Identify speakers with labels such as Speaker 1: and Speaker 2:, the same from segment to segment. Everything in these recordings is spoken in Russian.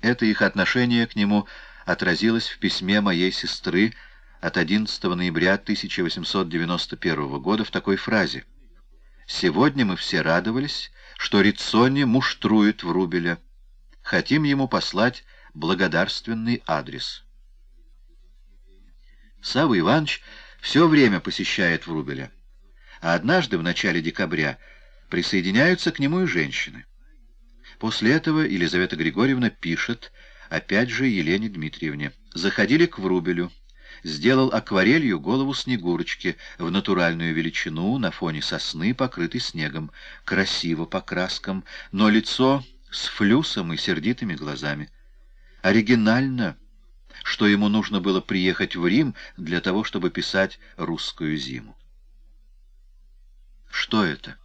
Speaker 1: Это их отношение к нему отразилось в письме моей сестры от 11 ноября 1891 года в такой фразе «Сегодня мы все радовались, что Рицони муштрует Врубеля. Хотим ему послать благодарственный адрес». Савва Иванович все время посещает Врубеля, а однажды в начале декабря присоединяются к нему и женщины. После этого Елизавета Григорьевна пишет, опять же Елене Дмитриевне, «Заходили к Врубелю, сделал акварелью голову Снегурочки в натуральную величину на фоне сосны, покрытой снегом, красиво по краскам, но лицо с флюсом и сердитыми глазами. Оригинально, что ему нужно было приехать в Рим для того, чтобы писать «Русскую зиму». Что это?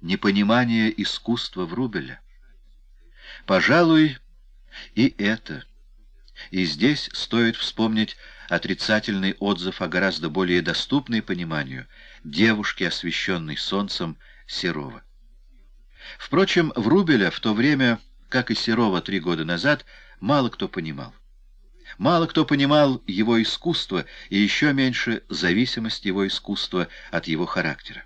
Speaker 1: Непонимание искусства Врубеля? Пожалуй, и это. И здесь стоит вспомнить отрицательный отзыв о гораздо более доступной пониманию девушки, освещенной солнцем, Серова. Впрочем, Врубеля в то время, как и Серова три года назад, мало кто понимал. Мало кто понимал его искусство и еще меньше зависимость его искусства от его характера.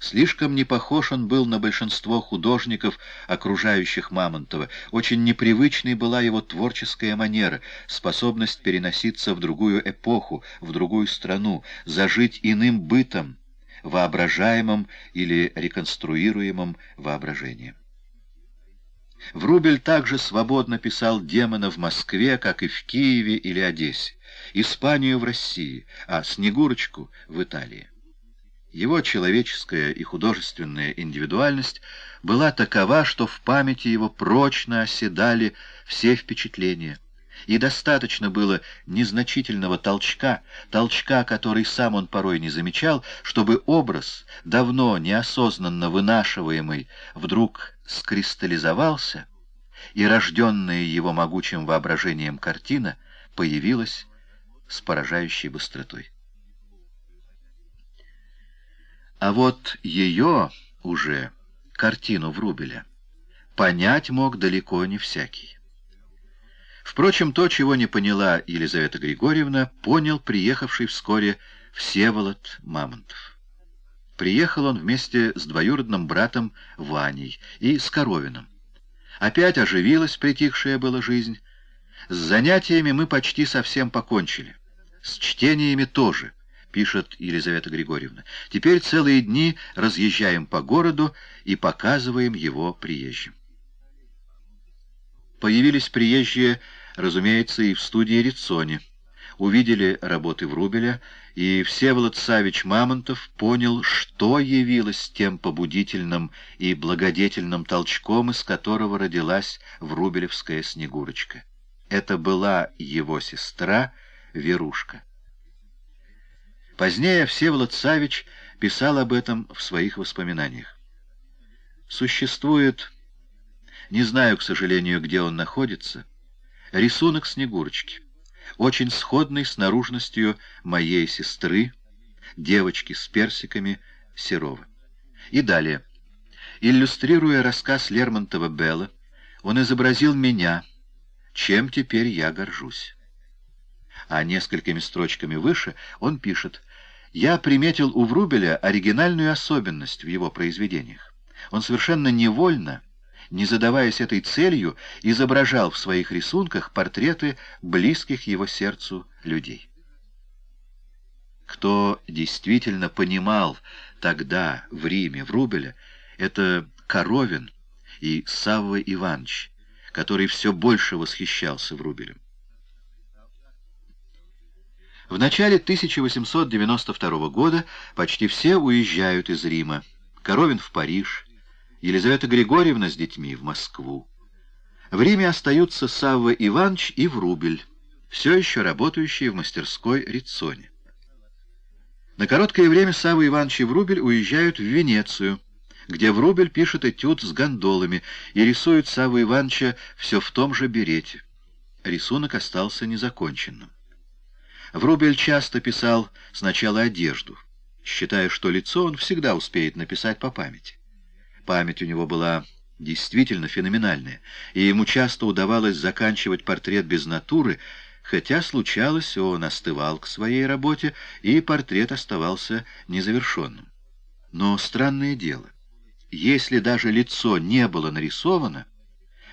Speaker 1: Слишком не похож он был на большинство художников, окружающих Мамонтова. Очень непривычной была его творческая манера, способность переноситься в другую эпоху, в другую страну, зажить иным бытом, воображаемым или реконструируемым воображением. Врубель также свободно писал демона в Москве, как и в Киеве или Одессе, Испанию в России, а Снегурочку в Италии. Его человеческая и художественная индивидуальность была такова, что в памяти его прочно оседали все впечатления. И достаточно было незначительного толчка, толчка, который сам он порой не замечал, чтобы образ, давно неосознанно вынашиваемый, вдруг скристаллизовался, и рожденная его могучим воображением картина появилась с поражающей быстротой. А вот ее уже, картину Врубеля, понять мог далеко не всякий. Впрочем, то, чего не поняла Елизавета Григорьевна, понял приехавший вскоре Всеволод Мамонтов. Приехал он вместе с двоюродным братом Ваней и с Коровиным. Опять оживилась притихшая была жизнь. С занятиями мы почти совсем покончили. С чтениями тоже пишет Елизавета Григорьевна. Теперь целые дни разъезжаем по городу и показываем его приезжим. Появились приезжие, разумеется, и в студии Рицони. Увидели работы Врубеля, и Всеволод Савич Мамонтов понял, что явилось тем побудительным и благодетельным толчком, из которого родилась Врубелевская Снегурочка. Это была его сестра Верушка. Позднее Всеволод Савич писал об этом в своих воспоминаниях. Существует, не знаю, к сожалению, где он находится, рисунок Снегурочки, очень сходный с наружностью моей сестры, девочки с персиками Серова. И далее. Иллюстрируя рассказ Лермонтова Белла, он изобразил меня, чем теперь я горжусь. А несколькими строчками выше он пишет я приметил у Врубеля оригинальную особенность в его произведениях. Он совершенно невольно, не задаваясь этой целью, изображал в своих рисунках портреты близких его сердцу людей. Кто действительно понимал тогда в Риме Врубеля, это Коровин и Савва Иванович, который все больше восхищался Врубелем. В начале 1892 года почти все уезжают из Рима. Коровин в Париж, Елизавета Григорьевна с детьми в Москву. В Риме остаются Савва Иванович и Врубель, все еще работающие в мастерской Рицоне. На короткое время Савва Иванович и Врубель уезжают в Венецию, где Врубель пишет этюд с гондолами и рисует Савва Ивановича все в том же берете. Рисунок остался незаконченным. Врубель часто писал сначала одежду, считая, что лицо он всегда успеет написать по памяти. Память у него была действительно феноменальное, и ему часто удавалось заканчивать портрет без натуры, хотя случалось, он остывал к своей работе, и портрет оставался незавершенным. Но странное дело, если даже лицо не было нарисовано,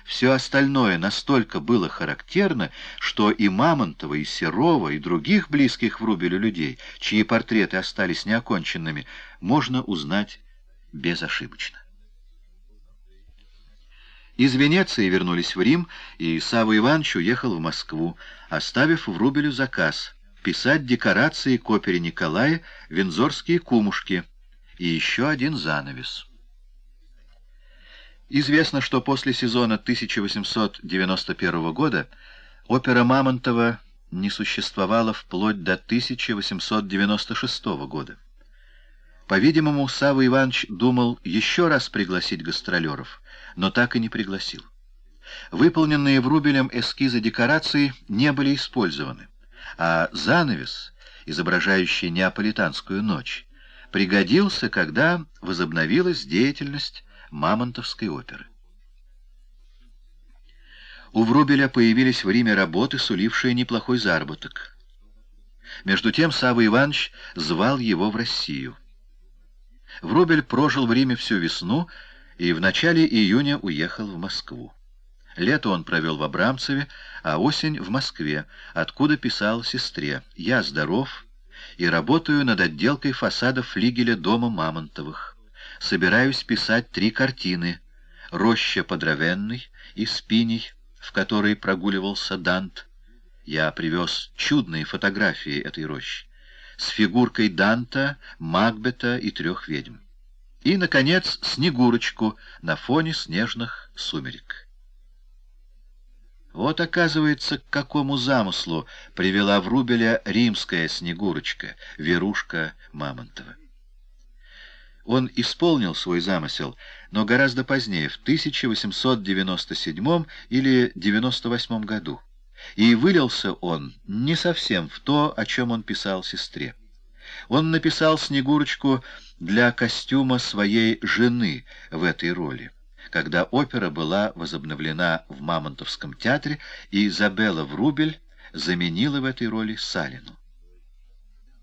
Speaker 1: все остальное настолько было характерно, что и Мамонтова, и Серова, и других близких Врубелю людей, чьи портреты остались неоконченными, можно узнать безошибочно. Из Венеции вернулись в Рим, и Савва Иванович уехал в Москву, оставив Врубелю заказ — писать декорации к опере Николая «Вензорские кумушки» и еще один занавес. Известно, что после сезона 1891 года опера Мамонтова не существовала вплоть до 1896 года. По-видимому, Савва Иванович думал еще раз пригласить гастролеров, но так и не пригласил. Выполненные Врубелем эскизы декораций не были использованы, а занавес, изображающий неаполитанскую ночь, пригодился, когда возобновилась деятельность Мамонтовской оперы. У Врубеля появились в Риме работы, сулившие неплохой заработок. Между тем Савва Иванович звал его в Россию. Врубель прожил в Риме всю весну и в начале июня уехал в Москву. Лето он провел в Абрамцеве, а осень — в Москве, откуда писал сестре «Я здоров и работаю над отделкой фасада флигеля дома Мамонтовых» собираюсь писать три картины «Роща подровенной» и «Спиней», в которой прогуливался Дант. Я привез чудные фотографии этой рощи с фигуркой Данта, Макбета и трех ведьм. И, наконец, Снегурочку на фоне снежных сумерек. Вот, оказывается, к какому замыслу привела Врубеля римская Снегурочка, Верушка Мамонтова. Он исполнил свой замысел, но гораздо позднее, в 1897 или 98 году. И вылился он не совсем в то, о чем он писал сестре. Он написал Снегурочку для костюма своей жены в этой роли, когда опера была возобновлена в Мамонтовском театре, и Изабелла Врубель заменила в этой роли Салину.